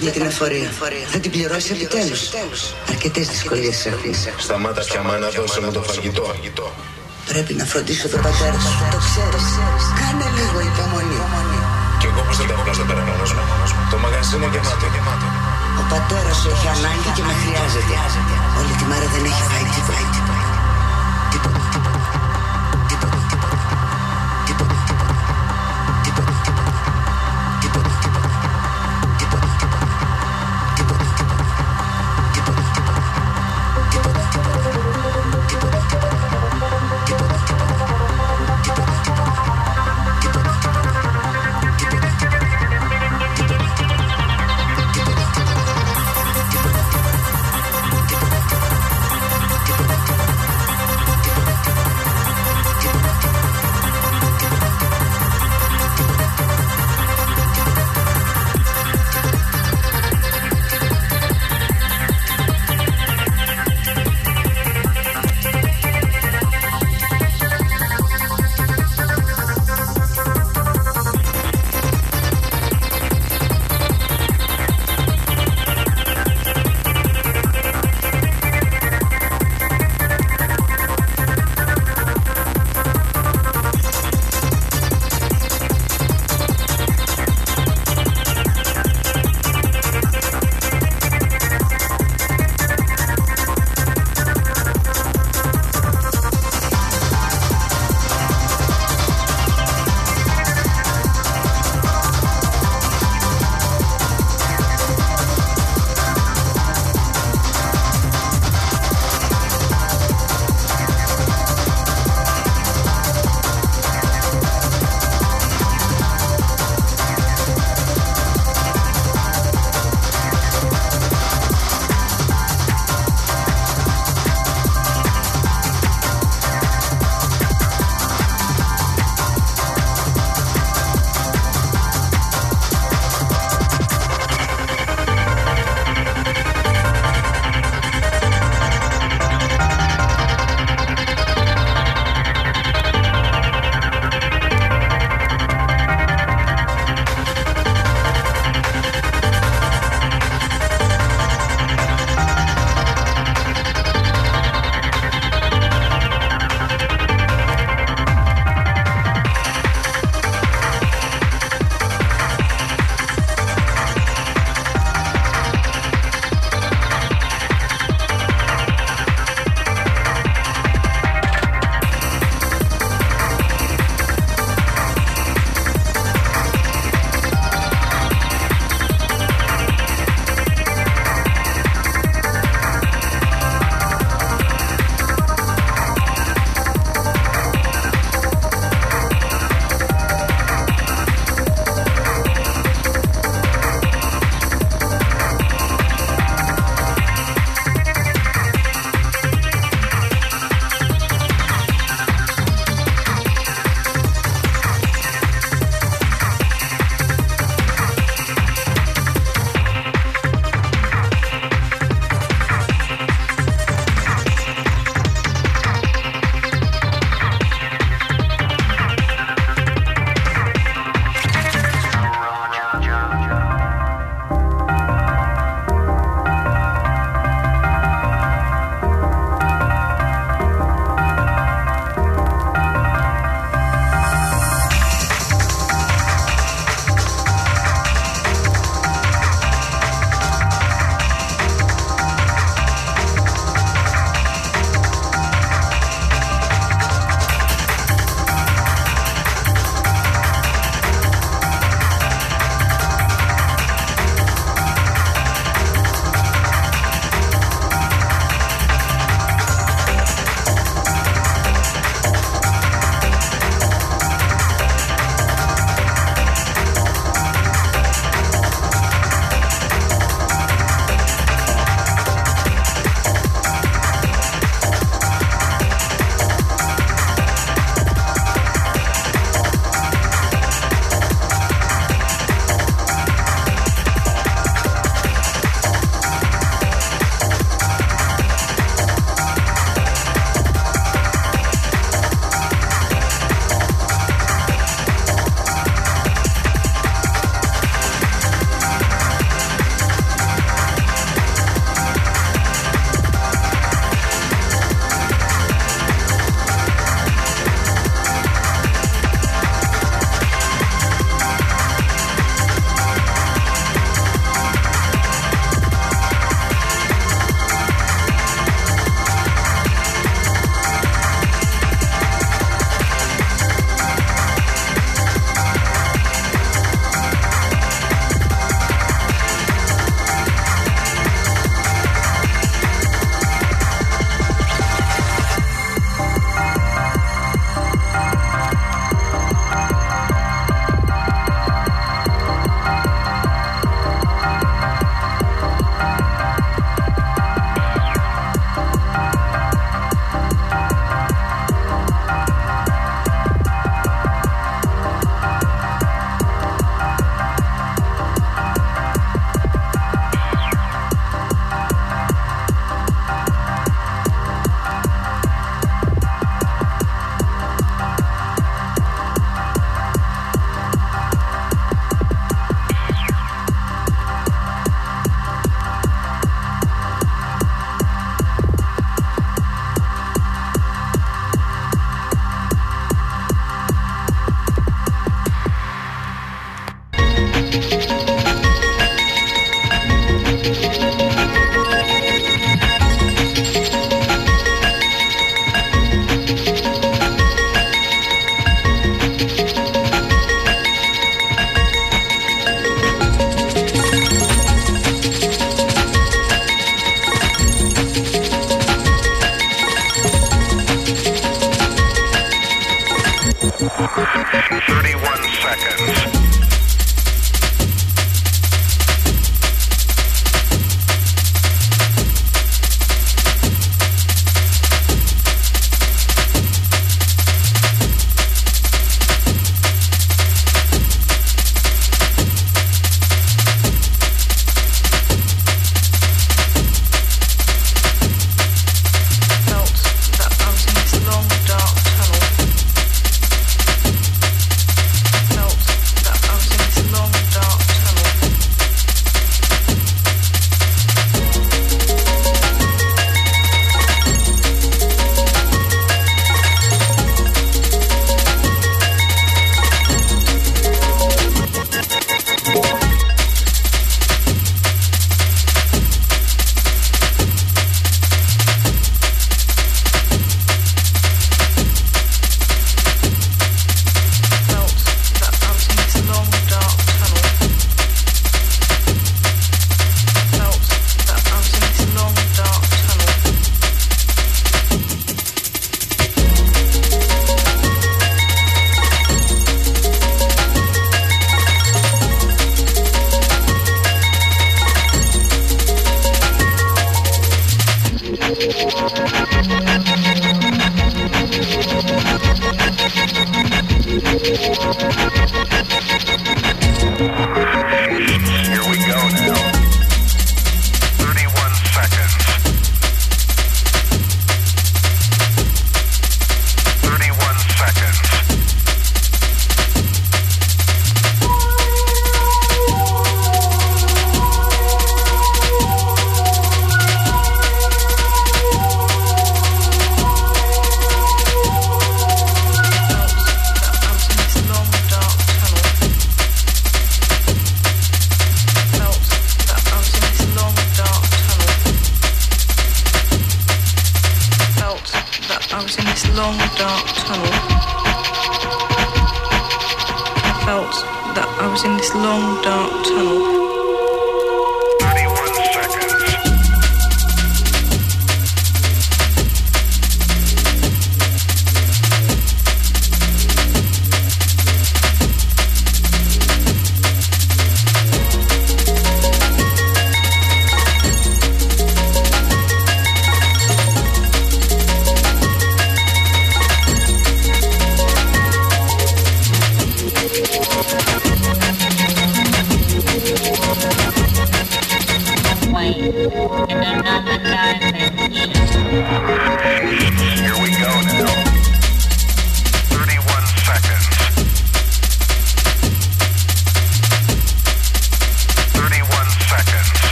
Τι έκανε με την εφορία. Θα την πληρώσει επιτέλους. Αρκετές δυσκολίες έχουν. Σταμάτα πια μάνα, δώσε μου το φαγητό. Πρέπει να φροντίσω τον πατέρα σου. Το ξέρεις. Κάνε λίγο υπομονή. Και εγώ πώς θα τα βγάλω στο περανό Το μαγαζί είναι γεμάτο. Ο πατέρας σου έχει ανάγκη και με χρειάζεται. Όλη τη μέρα δεν έχει φάει τίποτα. Τίποτα.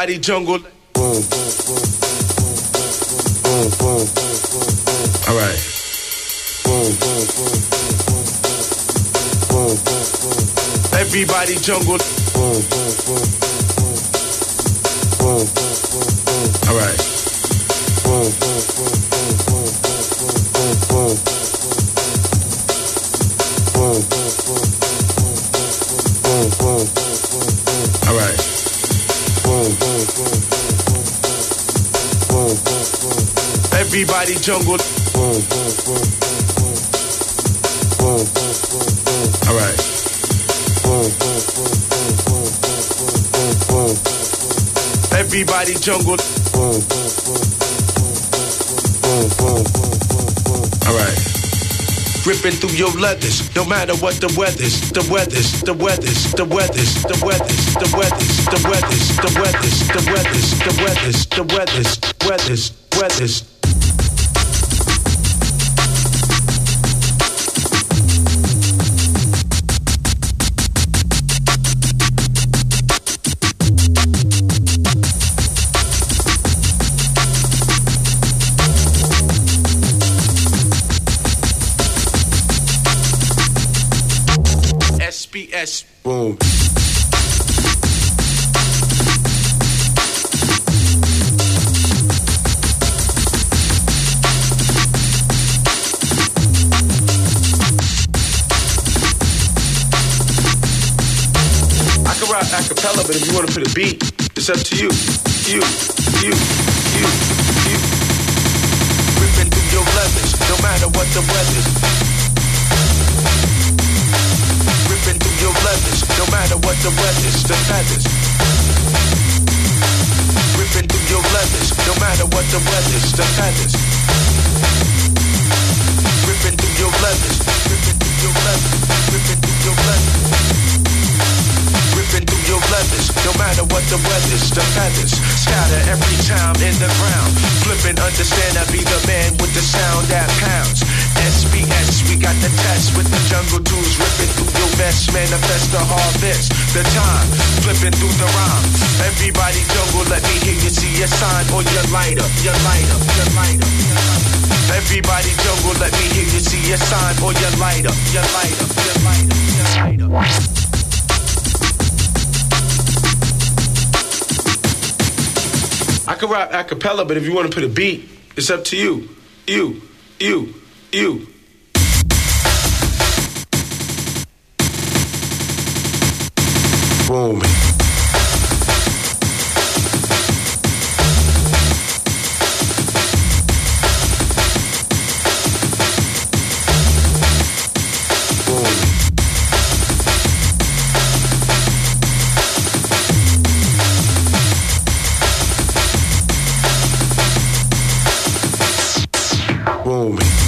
body jungle. Boom, boom, boom, boom, boom, boom, All right. Boom, boom, boom, boom, boom, boom, boom, boom. Everybody jungle. Everybody jungle. All right. Everybody jungle. All right. Ripping through your leathers, no matter what the weather's, the weather's, the weather's, the weather's, the weather's, the weather's, the weather's, the weather's, the weather's, the weather's, the weather's, weather's, weather's. SBS. Boom. I can rap a cappella, but if you want to put a beat, it's up to you. You, you, you, you. Ripping through your leathers, the weather's, the feathers. Ripping through your leathers, no matter what the weather's, the feathers. Ripping through your leathers, ripping through your leathers, ripping through your leathers. Ripping through your leathers, no matter what the weather's, the feathers scatter every time in the ground. Flipping, understand I be the man with the sound that pounds. SBS, we got the test with the jungle tools, ripping through your vest, manifest the harvest. The time, flipping through the rhyme. Everybody jungle, let me hear you see your sign or your lighter, your lighter, your lighter. Everybody jungle, let me hear you see your sign or your lighter, your lighter, your lighter, your lighter. I can rap a cappella, but if you want to put a beat, it's up to you. You, you, you. Boom. Boom.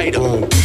Lighter,